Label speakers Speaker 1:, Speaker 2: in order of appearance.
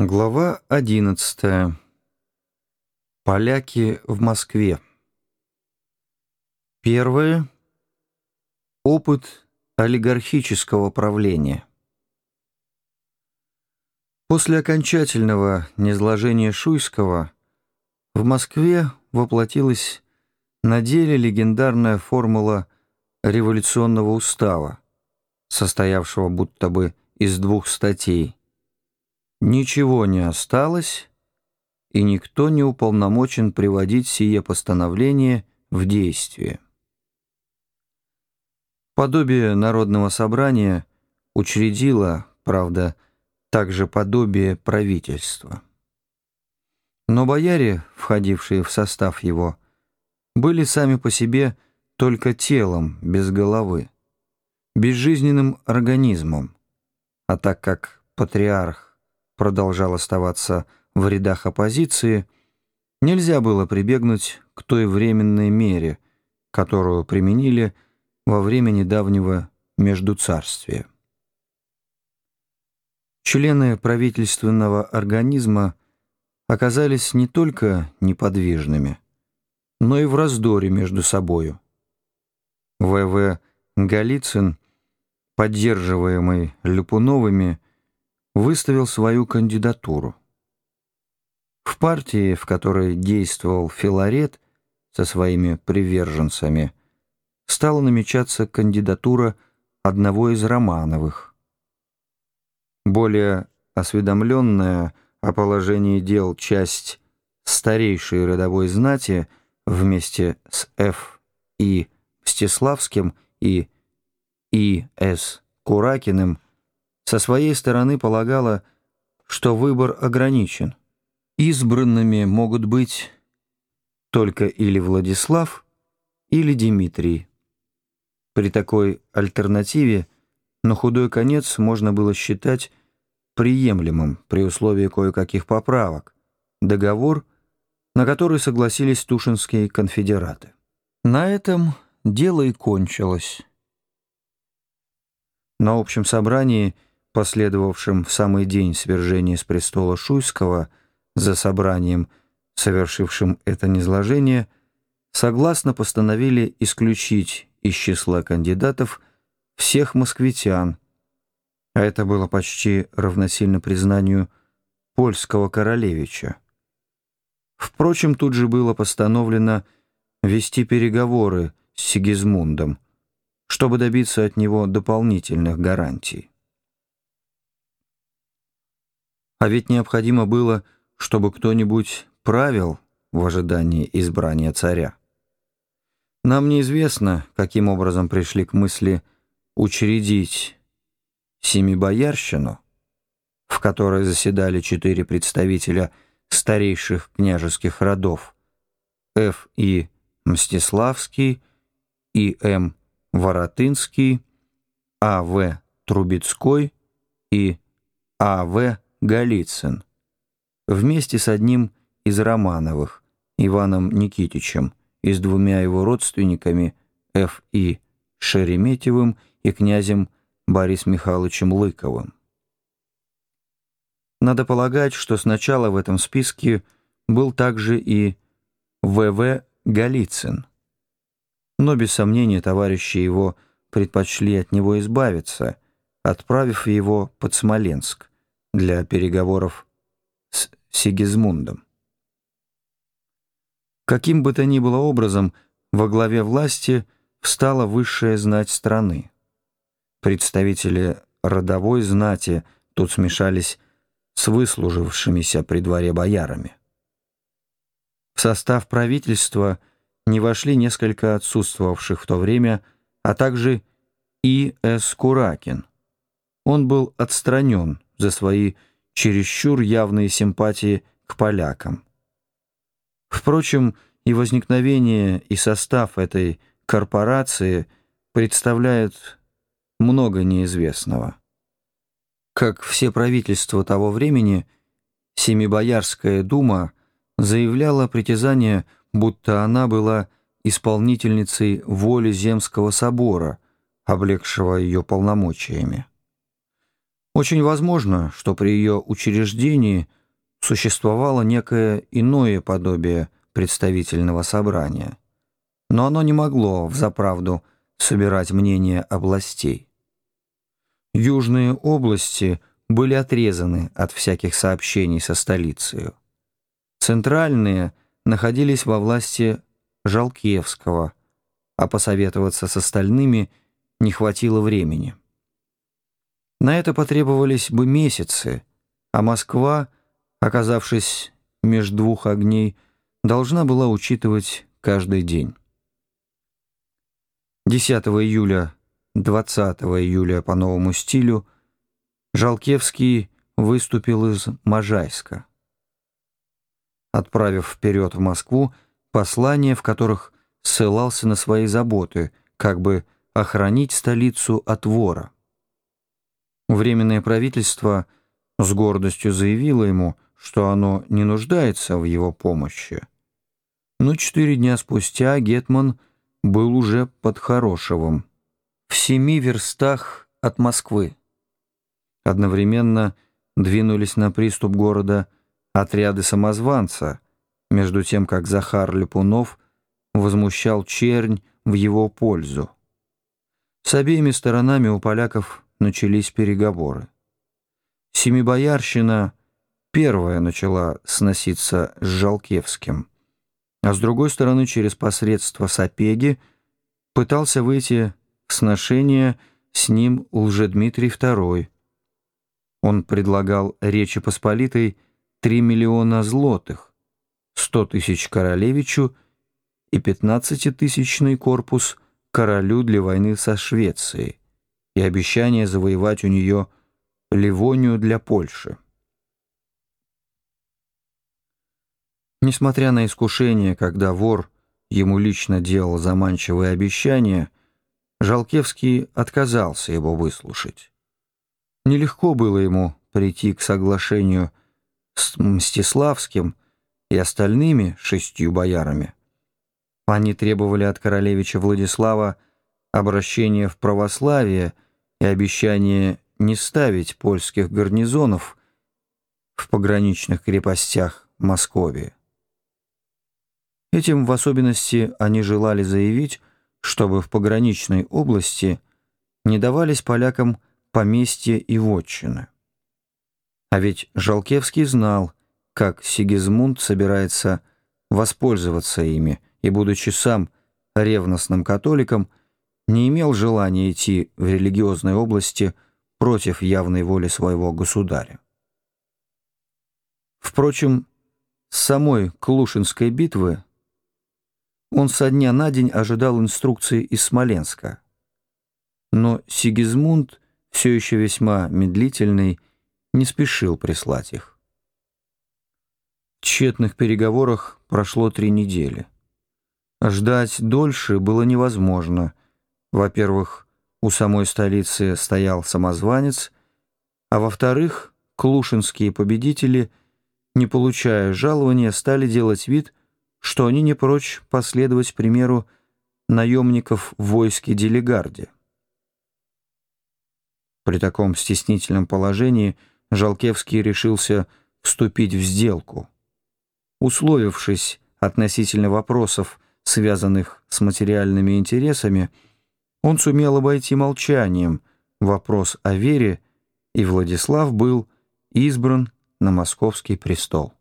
Speaker 1: Глава 11. Поляки в Москве. Первое. Опыт олигархического правления. После окончательного низложения Шуйского в Москве воплотилась на деле легендарная формула революционного устава, состоявшего будто бы из двух статей – Ничего не осталось, и никто не уполномочен приводить сие постановление в действие. Подобие народного собрания учредило, правда, также подобие правительства. Но бояре, входившие в состав его, были сами по себе только телом без головы, безжизненным организмом, а так как патриарх продолжал оставаться в рядах оппозиции, нельзя было прибегнуть к той временной мере, которую применили во время недавнего междуцарствия. Члены правительственного организма оказались не только неподвижными, но и в раздоре между собою. В.В. Голицын, поддерживаемый Люпуновыми, выставил свою кандидатуру. В партии, в которой действовал Филарет со своими приверженцами, стала намечаться кандидатура одного из Романовых. Более осведомленная о положении дел часть старейшей родовой знати вместе с Ф. И. Мстиславским и И. С. Куракиным – со своей стороны полагала, что выбор ограничен. Избранными могут быть только или Владислав, или Дмитрий. При такой альтернативе на худой конец можно было считать приемлемым при условии кое-каких поправок договор, на который согласились тушинские конфедераты. На этом дело и кончилось. На общем собрании – последовавшим в самый день свержения с престола Шуйского за собранием, совершившим это низложение, согласно постановили исключить из числа кандидатов всех москвитян, а это было почти равносильно признанию польского королевича. Впрочем, тут же было постановлено вести переговоры с Сигизмундом, чтобы добиться от него дополнительных гарантий. А ведь необходимо было, чтобы кто-нибудь правил в ожидании избрания царя. Нам неизвестно, каким образом пришли к мысли учредить Семибоярщину, в которой заседали четыре представителя старейших княжеских родов Ф. И. Мстиславский, И. М. Воротынский, А. В. Трубецкой и А. В. Голицын, вместе с одним из Романовых, Иваном Никитичем, и с двумя его родственниками Ф. И. Шереметьевым и князем Борис Михайловичем Лыковым. Надо полагать, что сначала в этом списке был также и В.В. Голицын. Но без сомнения товарищи его предпочли от него избавиться, отправив его под Смоленск для переговоров с Сигизмундом. Каким бы то ни было образом, во главе власти встала высшая знать страны. Представители родовой знати тут смешались с выслужившимися при дворе боярами. В состав правительства не вошли несколько отсутствовавших в то время, а также И. С. Куракин. Он был отстранен за свои чересчур явные симпатии к полякам. Впрочем, и возникновение, и состав этой корпорации представляют много неизвестного. Как все правительства того времени, Семибоярская дума заявляла притязание, будто она была исполнительницей воли Земского собора, облегшего ее полномочиями. Очень возможно, что при ее учреждении существовало некое иное подобие представительного собрания, но оно не могло взаправду собирать мнение областей. Южные области были отрезаны от всяких сообщений со столицей. Центральные находились во власти Жалкевского, а посоветоваться с остальными не хватило времени. На это потребовались бы месяцы, а Москва, оказавшись между двух огней, должна была учитывать каждый день. 10 июля, 20 июля по новому стилю Жалкевский выступил из Можайска, отправив вперед в Москву послания, в которых ссылался на свои заботы, как бы охранить столицу от вора. Временное правительство с гордостью заявило ему, что оно не нуждается в его помощи. Но четыре дня спустя Гетман был уже под Хорошевым, в семи верстах от Москвы. Одновременно двинулись на приступ города отряды самозванца, между тем как Захар Липунов возмущал чернь в его пользу. С обеими сторонами у поляков начались переговоры. Семибоярщина первая начала сноситься с Жалкевским, а с другой стороны через посредство Сапеги пытался выйти в сношение с ним Лжедмитрий II. Он предлагал Речи Посполитой 3 миллиона злотых, 100 тысяч королевичу и 15-тысячный корпус королю для войны со Швецией и обещание завоевать у нее Ливонию для Польши. Несмотря на искушение, когда вор ему лично делал заманчивые обещания, Жалкевский отказался его выслушать. Нелегко было ему прийти к соглашению с Мстиславским и остальными шестью боярами. Они требовали от королевича Владислава обращения в православие – и обещание не ставить польских гарнизонов в пограничных крепостях Московии. Этим в особенности они желали заявить, чтобы в пограничной области не давались полякам поместья и вотчины. А ведь Жалкевский знал, как Сигизмунд собирается воспользоваться ими, и, будучи сам ревностным католиком, не имел желания идти в религиозной области против явной воли своего государя. Впрочем, с самой Клушинской битвы он со дня на день ожидал инструкции из Смоленска. Но Сигизмунд, все еще весьма медлительный, не спешил прислать их. В тщетных переговорах прошло три недели. Ждать дольше было невозможно — во-первых, у самой столицы стоял самозванец, а во-вторых, клушинские победители, не получая жалования, стали делать вид, что они не прочь последовать примеру наемников в войске Делегарде. При таком стеснительном положении Жалкевский решился вступить в сделку. Условившись относительно вопросов, связанных с материальными интересами, он сумел обойти молчанием вопрос о вере, и Владислав был избран на московский престол.